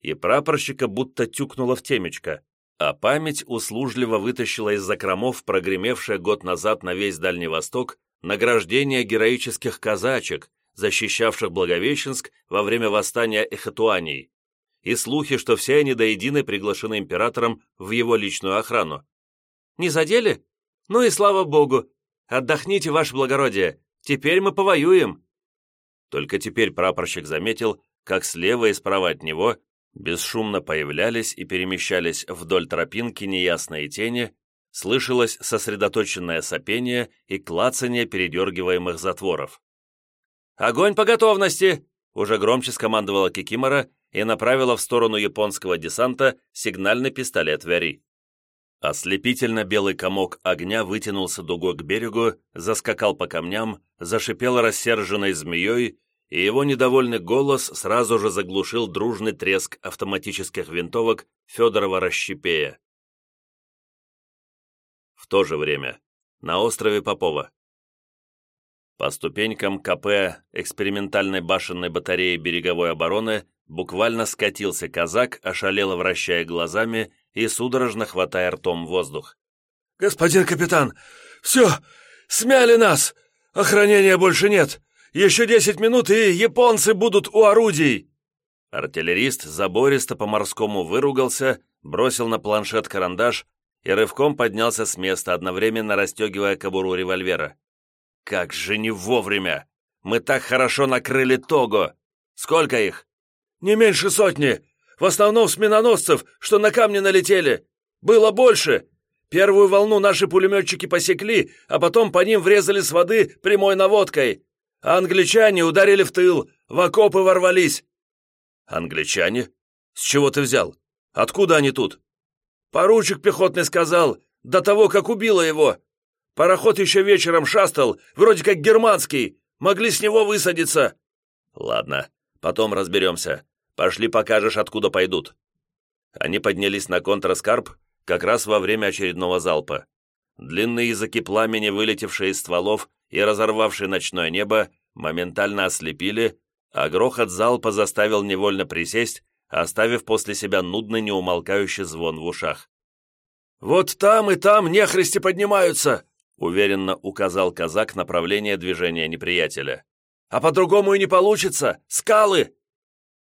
И прапорщика будто тюкнула в темечко, а память услужливо вытащила из закромов прогремевшее год назад на весь Дальний Восток награждение героических казачек, защищавших Благовещенск во время восстания Эхатуаний, и слухи, что все они до единой приглашены императором в его личную охрану.
«Не задели? Ну и слава богу! Отдохните, ваше благородие! Теперь мы повоюем!»
Только теперь прапорщик заметил, как слева и справа от него бесшумно появлялись и перемещались вдоль тропинки неясные тени, слышалось сосредоточенное сопение и клацание передергиваемых затворов.
«Огонь по готовности!» уже громче скомандовала Кикимора и направила в сторону японского десанта сигнальный пистолет Вяри.
Ослепительно белый комок огня вытянулся дугой к берегу, заскакал по камням, зашипел рассерженной змеей, и его недовольный голос сразу же заглушил дружный треск автоматических винтовок Федорова расщепея. В то же время на острове Попова. По ступенькам КП экспериментальной башенной батареи береговой обороны буквально скатился казак, ошалело вращая глазами и судорожно хватая ртом воздух.
«Господин капитан, все, смяли нас! Охранения больше нет! Еще десять минут, и японцы будут у орудий!»
Артиллерист забористо по-морскому выругался, бросил на планшет карандаш и рывком поднялся с места, одновременно расстегивая кобуру револьвера. «Как же не вовремя! Мы так хорошо накрыли Того! Сколько их?»
«Не меньше сотни! В основном с миноносцев, что на камни налетели! Было больше! Первую волну наши пулеметчики посекли, а потом по ним врезали с воды прямой наводкой. А англичане ударили в тыл, в окопы ворвались».
«Англичане? С чего ты взял? Откуда они тут?»
«Поручик пехотный сказал, до того, как убило его. Пароход еще вечером шастал, вроде как германский. Могли с него высадиться».
«Ладно, потом разберемся. Пошли покажешь, откуда пойдут». Они поднялись на контраскарп как раз во время очередного залпа. Длинные языки пламени, вылетевшие из стволов и разорвавшие ночное небо, моментально ослепили, а грохот залпа заставил невольно присесть, оставив после себя нудный неумолкающий звон в ушах.
«Вот там и там нехристи поднимаются!»
Уверенно указал казак направление движения неприятеля.
«А по-другому и не получится! Скалы!»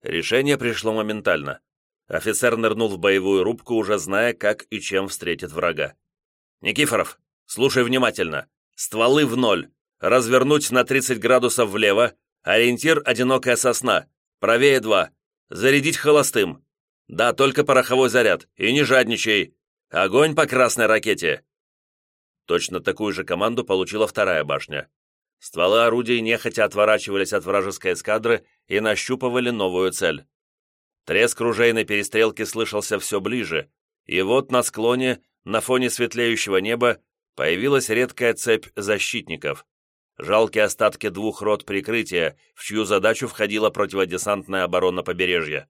Решение пришло моментально. Офицер нырнул в боевую рубку, уже зная, как и чем встретит врага. «Никифоров, слушай внимательно. Стволы в ноль. Развернуть на 30 градусов влево. Ориентир – одинокая сосна. Правее два. Зарядить холостым. Да, только пороховой заряд. И не жадничай. Огонь по красной ракете. Точно такую же команду получила вторая башня. Стволы орудий нехотя отворачивались от вражеской эскадры и нащупывали новую цель. Треск ружейной перестрелки слышался все ближе, и вот на склоне, на фоне светлеющего неба, появилась редкая цепь защитников. Жалкие остатки двух рот прикрытия, в чью задачу входила противодесантная оборона побережья.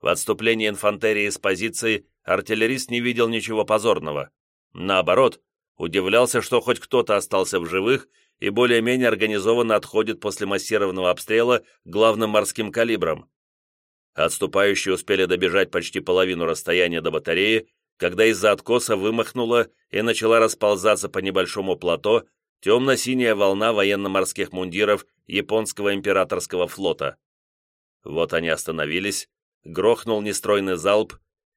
В отступлении инфантерии с позиции артиллерист не видел ничего позорного. Наоборот, Удивлялся, что хоть кто-то остался в живых и более-менее организованно отходит после массированного обстрела главным морским калибром. Отступающие успели добежать почти половину расстояния до батареи, когда из-за откоса вымахнула и начала расползаться по небольшому плато темно-синяя волна военно-морских мундиров японского императорского флота. Вот они остановились, грохнул нестройный залп,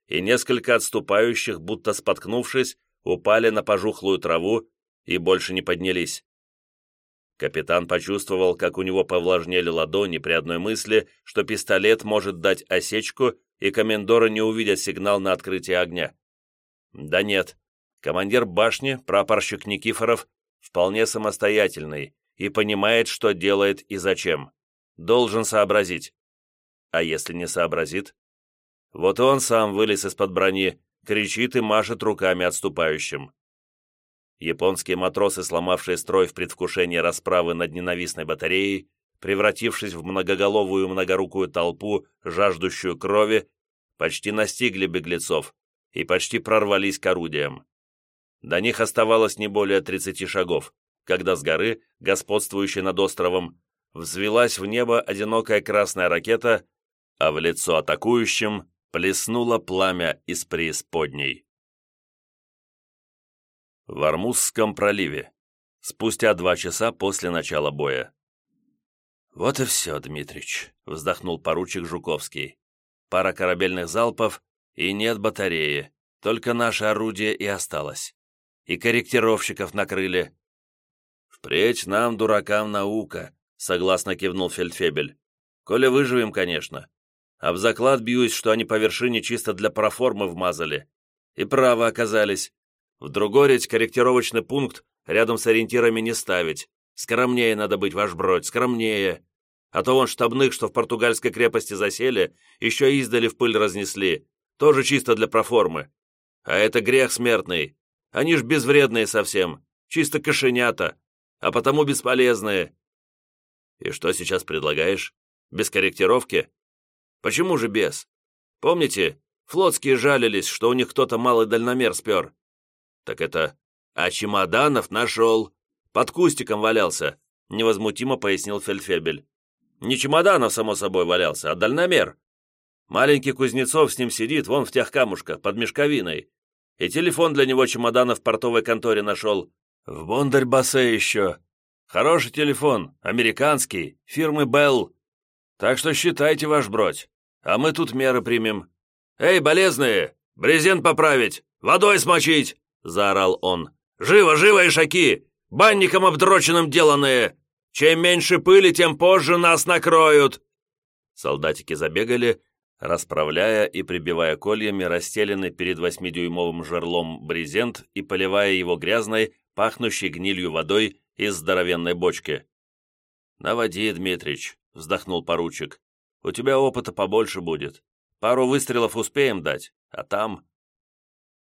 и несколько отступающих, будто споткнувшись, упали на пожухлую траву и больше не поднялись. Капитан почувствовал, как у него повлажнели ладони при одной мысли, что пистолет может дать осечку, и комендоры не увидят сигнал на открытие огня. Да нет, командир башни, прапорщик Никифоров, вполне самостоятельный и понимает, что делает и зачем. Должен сообразить. А если не сообразит? Вот он сам вылез из-под брони, кричит и машет руками отступающим. Японские матросы, сломавшие строй в предвкушении расправы над ненавистной батареей,
превратившись в многоголовую многорукую толпу, жаждущую крови, почти настигли беглецов и почти прорвались к орудиям. До них оставалось не более 30 шагов, когда с горы, господствующей над островом, взвелась в небо одинокая красная ракета, а в лицо атакующим плеснуло пламя из преисподней. В Армузском проливе. Спустя два часа после начала боя. «Вот и все, Дмитрич», — вздохнул поручик Жуковский. «Пара корабельных залпов, и нет батареи, только наше орудие и осталось. И корректировщиков накрыли». «Впредь нам, дуракам, наука», — согласно кивнул Фельдфебель. «Коли выживем, конечно. В заклад бьюсь, что они по вершине чисто для проформы вмазали. И право оказались. В Другорить корректировочный пункт рядом с ориентирами не ставить. Скромнее надо быть, ваш бродь, скромнее. А то вон штабных, что в португальской крепости засели, еще издали в пыль разнесли. Тоже чисто для проформы. А это грех смертный. Они ж безвредные совсем, чисто кошенята, а потому бесполезные. И что сейчас предлагаешь? Без корректировки? Почему же без? Помните, флотские жалились, что у них кто-то малый дальномер спер. Так это... А чемоданов нашел. Под кустиком валялся, невозмутимо пояснил Фельдфебель. Не чемоданов, само собой, валялся, а дальномер. Маленький Кузнецов с ним сидит, вон в тех камушках, под мешковиной. И телефон для него чемодана в портовой конторе нашел. В Бондарь-Бассе еще. Хороший телефон, американский, фирмы Белл. Так что считайте ваш бродь, а мы тут меры примем. Эй, болезные, брезент поправить, водой смочить!» — заорал он. «Живо, живо, ишаки! Банником обдроченным деланные! Чем меньше пыли, тем позже нас накроют!» Солдатики забегали, расправляя и прибивая кольями расстеленный перед восьмидюймовым жерлом брезент и поливая его грязной, пахнущей гнилью водой из здоровенной бочки. «Наводи, Дмитрич», — вздохнул поручик. «У тебя опыта побольше будет. Пару выстрелов успеем дать, а там...»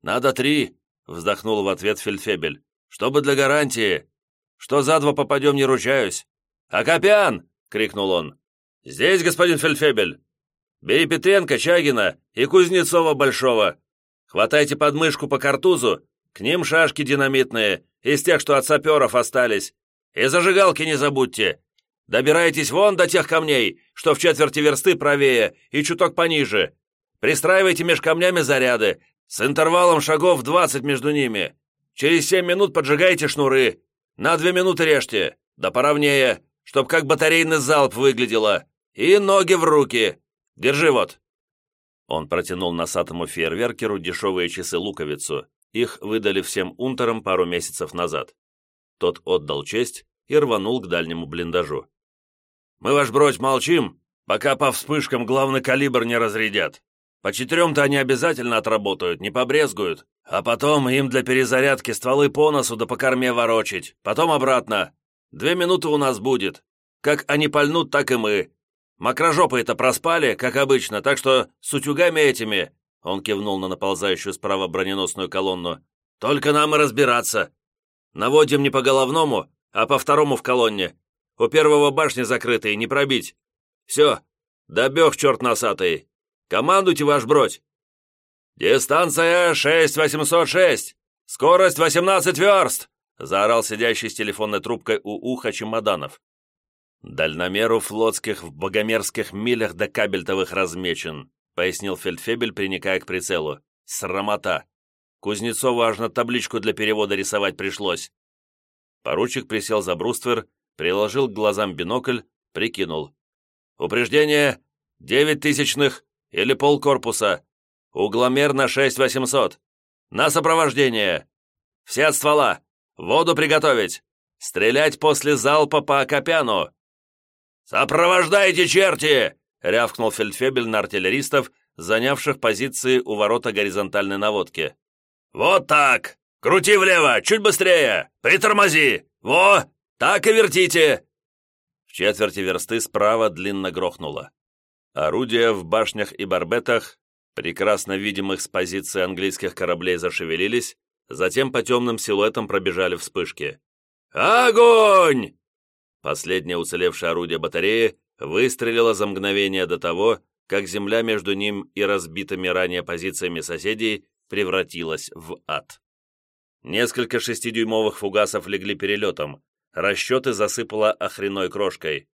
«Надо три», — вздохнул в ответ Фельдфебель. «Чтобы для гарантии. Что за два попадем, не ручаюсь». «Акопян!» — крикнул он. «Здесь, господин Фельдфебель. Бери Петренко, Чагина и Кузнецова Большого. Хватайте подмышку по картузу, к ним шашки динамитные, из тех, что от саперов остались. И зажигалки не забудьте. Добирайтесь вон до тех камней, что в четверти версты правее и чуток пониже. Пристраивайте меж камнями заряды, с интервалом шагов 20 между ними. Через 7 минут поджигайте шнуры. На 2 минуты режьте, да поровнее, чтоб как батарейный залп выглядело. И ноги в руки. Держи вот». Он протянул носатому фейерверкеру дешевые часы-луковицу. Их выдали всем унтерам пару месяцев назад. Тот отдал честь и рванул к дальнему блиндажу. Мы, ваш бродь, молчим, пока по вспышкам главный калибр не разрядят. По четырем-то они обязательно отработают, не побрезгуют. А потом им для перезарядки стволы по носу да по корме ворочить. Потом обратно. Две минуты у нас будет. Как они пальнут, так и мы. Мокрожопые-то проспали, как обычно, так что с утюгами этими...» Он кивнул на наползающую справа броненосную колонну. «Только нам и разбираться. Наводим не по головному, а по второму в колонне. У первого башни закрытые, не пробить. Все, добег, черт носатый. Командуйте, ваш бродь. Дистанция 6806. Скорость 18 верст, заорал сидящий с телефонной трубкой у уха чемоданов. Дальномеру флотских в богомерзких милях до кабельтовых размечен, пояснил Фельдфебель, приникая к прицелу. Срамота. Кузнецову аж табличку для перевода рисовать пришлось. Поручик присел за бруствер приложил к глазам бинокль, прикинул. «Упреждение! Девять тысячных или полкорпуса. Угломер на шесть восемьсот. На сопровождение! Все от ствола! Воду приготовить! Стрелять после залпа по Акопяну!» «Сопровождайте, черти!» — рявкнул фельдфебель на артиллеристов, занявших позиции у ворота горизонтальной наводки. «Вот так! Крути влево, чуть быстрее! Притормози! Во! «Так и вертите!» В четверти версты справа длинно грохнуло. Орудия в башнях и барбетах, прекрасно видимых с позиции английских кораблей, зашевелились, затем по темным силуэтам пробежали вспышки. «Огонь!»
Последнее уцелевшее орудие батареи выстрелило за мгновение до того, как земля между ним и разбитыми ранее позициями соседей превратилась в ад. Несколько шестидюймовых фугасов легли перелетом, расчеты засыпало охреной крошкой.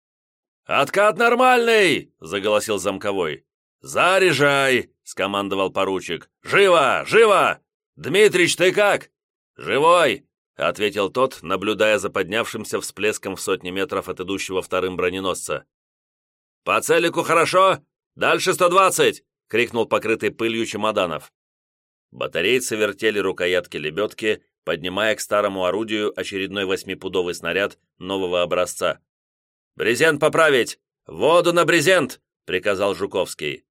«Откат нормальный!» — заголосил замковой. «Заряжай!» — скомандовал поручик. «Живо! Живо! Дмитрич, ты как?» «Живой!» — ответил тот, наблюдая за поднявшимся всплеском в сотни метров от идущего вторым броненосца. «По целику хорошо? Дальше сто двадцать!» — крикнул покрытый пылью чемоданов. Батарейцы вертели рукоятки лебедки, поднимая к старому орудию очередной восьмипудовый снаряд нового образца. «Брезент поправить! Воду на брезент!» — приказал Жуковский.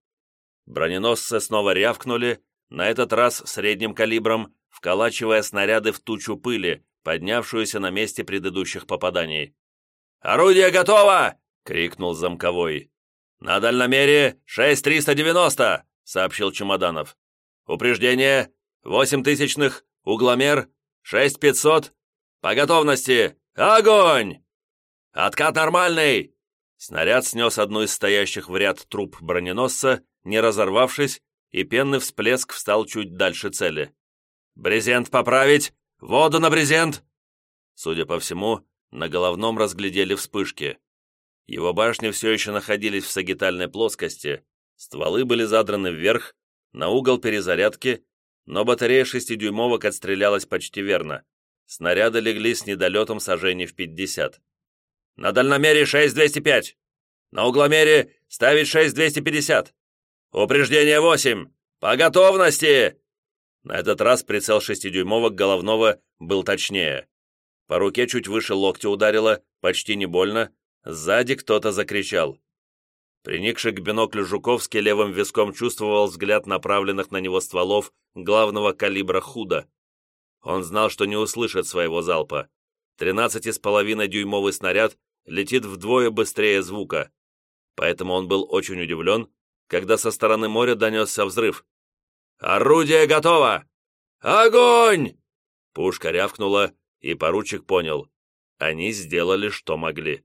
Броненосцы снова рявкнули, на этот раз средним калибром, вколачивая снаряды в тучу пыли, поднявшуюся на месте предыдущих попаданий. «Орудие готово!» — крикнул замковой. «На дальномере 6390!» — сообщил Чемоданов. «Упреждение! Восемь тысячных! Угломер! Шесть пятьсот! По готовности! Огонь!» «Откат нормальный!» Снаряд снес одну из стоящих в ряд труб броненосца, не разорвавшись, и пенный всплеск встал чуть дальше цели. «Брезент поправить! Воду на брезент!» Судя по всему, на головном разглядели вспышки. Его башни все еще находились в сагитальной плоскости, стволы были задраны вверх, на угол перезарядки, но батарея шестидюймовок отстрелялась почти верно. Снаряды легли с недолетом сожжений в 50. «На дальномере 6205! На угломере ставить 6250! Упреждение 8! По готовности!» На этот раз прицел шестидюймовок головного был точнее. По руке чуть выше локтя ударило, почти не больно. Сзади кто-то закричал. Приникший к биноклю Жуковский левым виском чувствовал взгляд направленных на него стволов главного калибра худо. Он знал, что не услышит своего залпа. Тринадцати с половиной дюймовый снаряд летит вдвое быстрее звука. Поэтому он был очень удивлен, когда со стороны моря донесся взрыв. «Орудие готово! Огонь!» Пушка рявкнула, и поручик понял. Они сделали, что могли.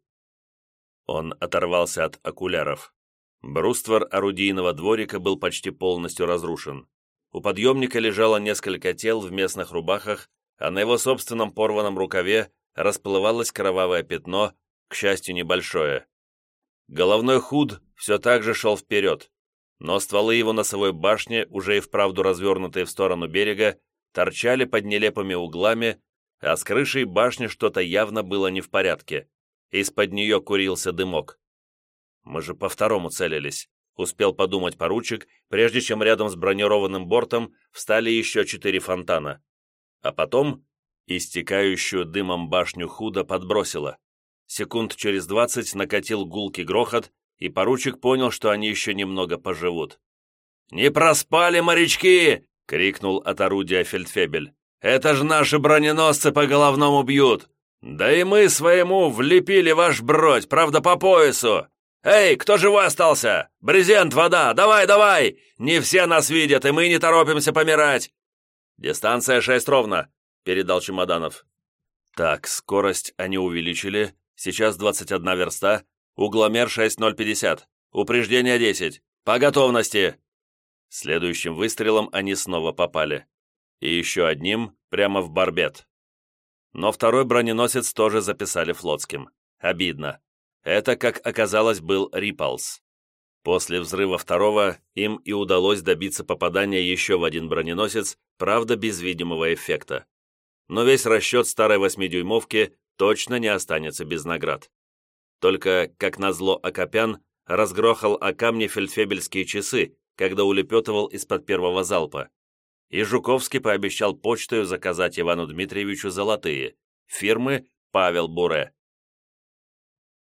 Он оторвался от окуляров. Бруствор орудийного дворика был почти полностью разрушен. У подъемника лежало несколько тел в местных рубахах, а на его собственном порванном рукаве расплывалось кровавое пятно, к счастью, небольшое. Головной худ все так же шел вперед, но стволы его носовой башни, уже и вправду развернутые в сторону берега, торчали под нелепыми углами, а с крышей башни что-то явно было не в порядке. Из-под нее курился дымок. «Мы же по второму целились», — успел подумать поручик, прежде чем рядом с бронированным бортом встали еще четыре фонтана. А потом истекающую дымом башню худо подбросило. Секунд через двадцать накатил гулкий грохот, и поручик понял, что они еще немного поживут. «Не проспали, морячки!» — крикнул от орудия фельдфебель. «Это ж наши броненосцы по головному бьют! Да и мы своему влепили ваш бродь, правда, по поясу! Эй, кто живой остался? Брезент, вода, давай, давай! Не все нас видят, и мы не торопимся помирать!» «Дистанция шесть ровно», — передал Чемоданов. «Так, скорость они увеличили, сейчас 21 верста, Угломер 6050. Упреждение 10. По готовности!» Следующим выстрелом они снова попали. И еще одним прямо в барбет. Но второй броненосец тоже записали флотским. Обидно. Это, как оказалось, был Рипалс. После взрыва второго им и удалось добиться попадания еще в один броненосец, правда, без видимого эффекта. Но весь расчет старой восьмидюймовки точно не останется без наград. Только, как назло Акопян, разгрохал о камне фельдфебельские часы, когда улепетывал из-под первого залпа. И Жуковский пообещал почтою заказать Ивану Дмитриевичу золотые, фирмы Павел Буре.